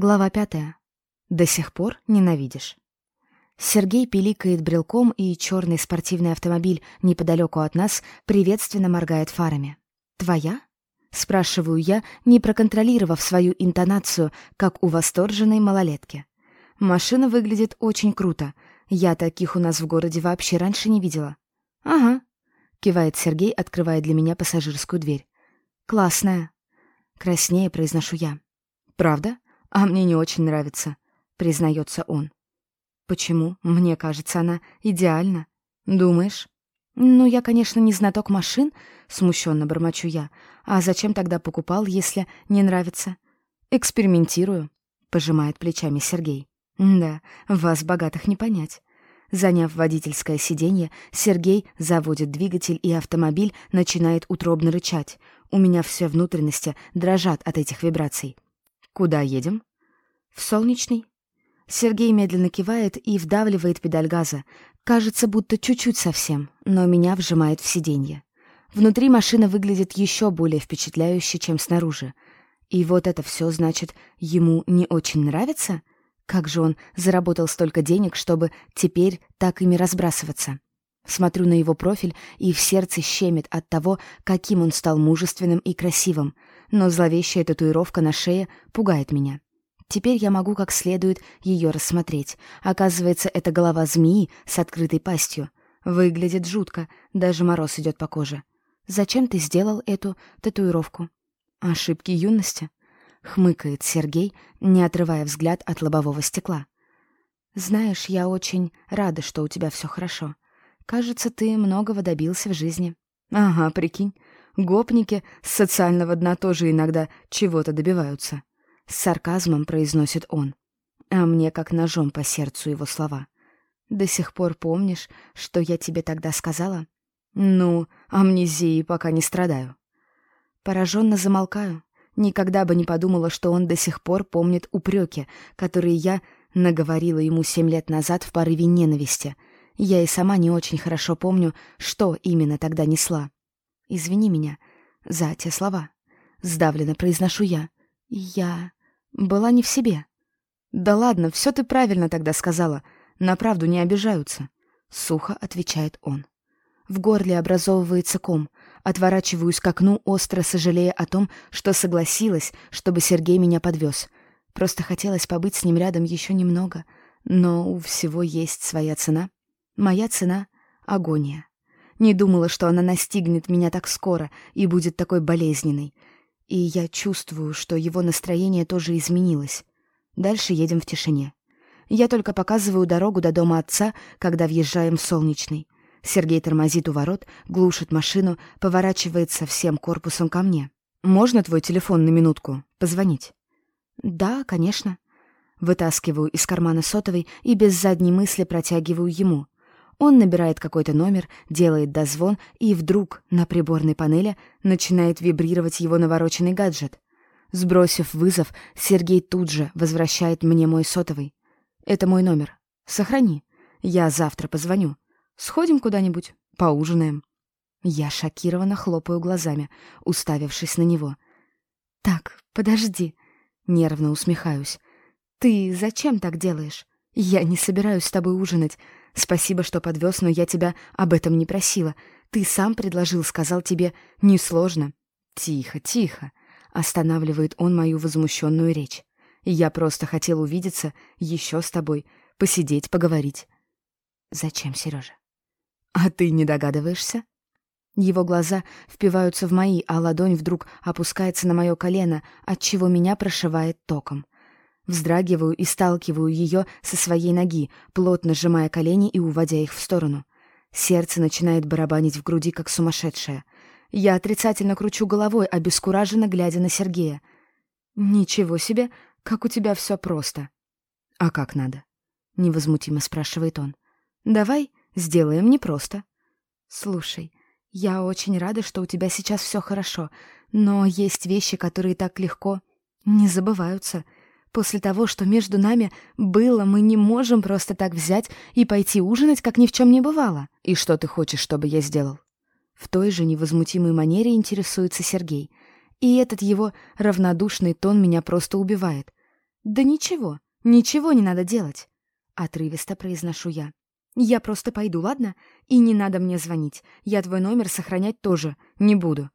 Глава пятая. До сих пор ненавидишь. Сергей пиликает брелком, и черный спортивный автомобиль неподалеку от нас приветственно моргает фарами. «Твоя?» — спрашиваю я, не проконтролировав свою интонацию, как у восторженной малолетки. Машина выглядит очень круто. Я таких у нас в городе вообще раньше не видела. «Ага», — кивает Сергей, открывая для меня пассажирскую дверь. «Классная». Краснее произношу я. «Правда?» А мне не очень нравится», — признается он. «Почему? Мне кажется, она идеальна. Думаешь?» «Ну, я, конечно, не знаток машин», — смущенно бормочу я. «А зачем тогда покупал, если не нравится?» «Экспериментирую», — пожимает плечами Сергей. «Да, вас, богатых, не понять». Заняв водительское сиденье, Сергей заводит двигатель, и автомобиль начинает утробно рычать. У меня все внутренности дрожат от этих вибраций. «Куда едем?» «В солнечный». Сергей медленно кивает и вдавливает педаль газа. Кажется, будто чуть-чуть совсем, но меня вжимает в сиденье. Внутри машина выглядит еще более впечатляюще, чем снаружи. И вот это все значит, ему не очень нравится? Как же он заработал столько денег, чтобы теперь так ими разбрасываться? Смотрю на его профиль, и в сердце щемит от того, каким он стал мужественным и красивым — но зловещая татуировка на шее пугает меня. Теперь я могу как следует ее рассмотреть. Оказывается, это голова змеи с открытой пастью. Выглядит жутко, даже мороз идет по коже. Зачем ты сделал эту татуировку? Ошибки юности? Хмыкает Сергей, не отрывая взгляд от лобового стекла. Знаешь, я очень рада, что у тебя все хорошо. Кажется, ты многого добился в жизни. Ага, прикинь, Гопники с социального дна тоже иногда чего-то добиваются. С сарказмом произносит он. А мне как ножом по сердцу его слова. До сих пор помнишь, что я тебе тогда сказала? Ну, амнезией пока не страдаю. Пораженно замолкаю. Никогда бы не подумала, что он до сих пор помнит упреки, которые я наговорила ему семь лет назад в порыве ненависти. Я и сама не очень хорошо помню, что именно тогда несла. Извини меня за те слова. Сдавленно произношу я. Я была не в себе. Да ладно, все ты правильно тогда сказала. На правду не обижаются. Сухо отвечает он. В горле образовывается ком. Отворачиваюсь к окну, остро сожалея о том, что согласилась, чтобы Сергей меня подвез. Просто хотелось побыть с ним рядом еще немного. Но у всего есть своя цена. Моя цена — агония. Не думала, что она настигнет меня так скоро и будет такой болезненной. И я чувствую, что его настроение тоже изменилось. Дальше едем в тишине. Я только показываю дорогу до дома отца, когда въезжаем в Солнечный. Сергей тормозит у ворот, глушит машину, поворачивается всем корпусом ко мне. «Можно твой телефон на минутку? Позвонить?» «Да, конечно». Вытаскиваю из кармана сотовый и без задней мысли протягиваю ему — он набирает какой-то номер, делает дозвон, и вдруг на приборной панели начинает вибрировать его навороченный гаджет. Сбросив вызов, Сергей тут же возвращает мне мой сотовый. «Это мой номер. Сохрани. Я завтра позвоню. Сходим куда-нибудь, поужинаем». Я шокированно хлопаю глазами, уставившись на него. «Так, подожди», — нервно усмехаюсь. «Ты зачем так делаешь? Я не собираюсь с тобой ужинать. Спасибо, что подвез, но я тебя об этом не просила. Ты сам предложил, сказал тебе, несложно. Тихо, тихо. Останавливает он мою возмущенную речь. Я просто хотел увидеться еще с тобой, посидеть, поговорить. Зачем, Сережа? А ты не догадываешься? Его глаза впиваются в мои, а ладонь вдруг опускается на мое колено, от чего меня прошивает током. Вздрагиваю и сталкиваю ее со своей ноги, плотно сжимая колени и уводя их в сторону. Сердце начинает барабанить в груди, как сумасшедшее. Я отрицательно кручу головой, обескураженно глядя на Сергея. «Ничего себе, как у тебя все просто». «А как надо?» — невозмутимо спрашивает он. «Давай сделаем непросто». «Слушай, я очень рада, что у тебя сейчас все хорошо, но есть вещи, которые так легко не забываются». После того, что между нами было, мы не можем просто так взять и пойти ужинать, как ни в чем не бывало. И что ты хочешь, чтобы я сделал? В той же невозмутимой манере интересуется Сергей. И этот его равнодушный тон меня просто убивает. Да ничего, ничего не надо делать. Отрывисто произношу я. Я просто пойду, ладно? И не надо мне звонить. Я твой номер сохранять тоже не буду.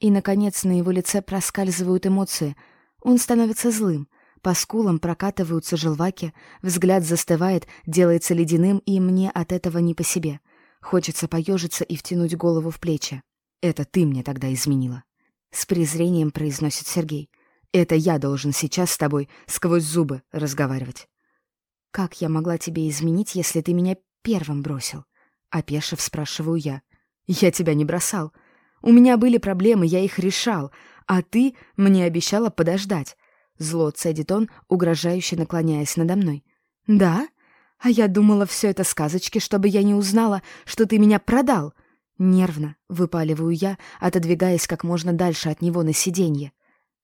И, наконец, на его лице проскальзывают эмоции. Он становится злым. По скулам прокатываются желваки, взгляд застывает, делается ледяным, и мне от этого не по себе. Хочется поежиться и втянуть голову в плечи. «Это ты мне тогда изменила», — с презрением произносит Сергей. «Это я должен сейчас с тобой сквозь зубы разговаривать». «Как я могла тебе изменить, если ты меня первым бросил?» Опешив, спрашиваю я. «Я тебя не бросал. У меня были проблемы, я их решал, а ты мне обещала подождать». Зло цедит он, угрожающе наклоняясь надо мной. «Да? А я думала, все это сказочки, чтобы я не узнала, что ты меня продал!» Нервно выпаливаю я, отодвигаясь как можно дальше от него на сиденье.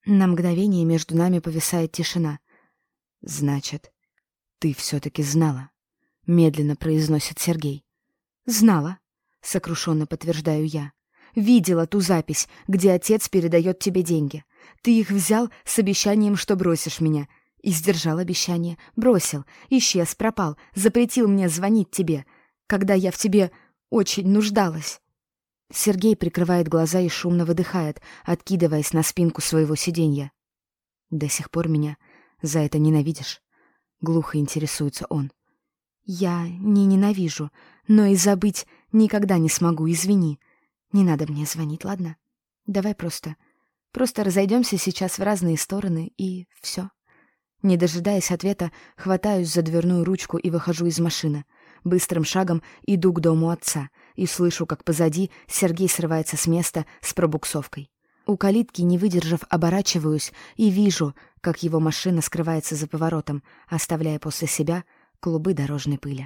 На мгновение между нами повисает тишина. «Значит, ты все-таки знала?» — медленно произносит Сергей. «Знала», — сокрушенно подтверждаю я. «Видела ту запись, где отец передает тебе деньги. Ты их взял с обещанием, что бросишь меня. И сдержал обещание. Бросил. Исчез, пропал. Запретил мне звонить тебе, когда я в тебе очень нуждалась». Сергей прикрывает глаза и шумно выдыхает, откидываясь на спинку своего сиденья. «До сих пор меня за это ненавидишь?» Глухо интересуется он. «Я не ненавижу, но и забыть никогда не смогу, извини. Не надо мне звонить, ладно? Давай просто Просто разойдемся сейчас в разные стороны, и все. Не дожидаясь ответа, хватаюсь за дверную ручку и выхожу из машины. Быстрым шагом иду к дому отца и слышу, как позади Сергей срывается с места с пробуксовкой. У калитки, не выдержав, оборачиваюсь и вижу, как его машина скрывается за поворотом, оставляя после себя клубы дорожной пыли.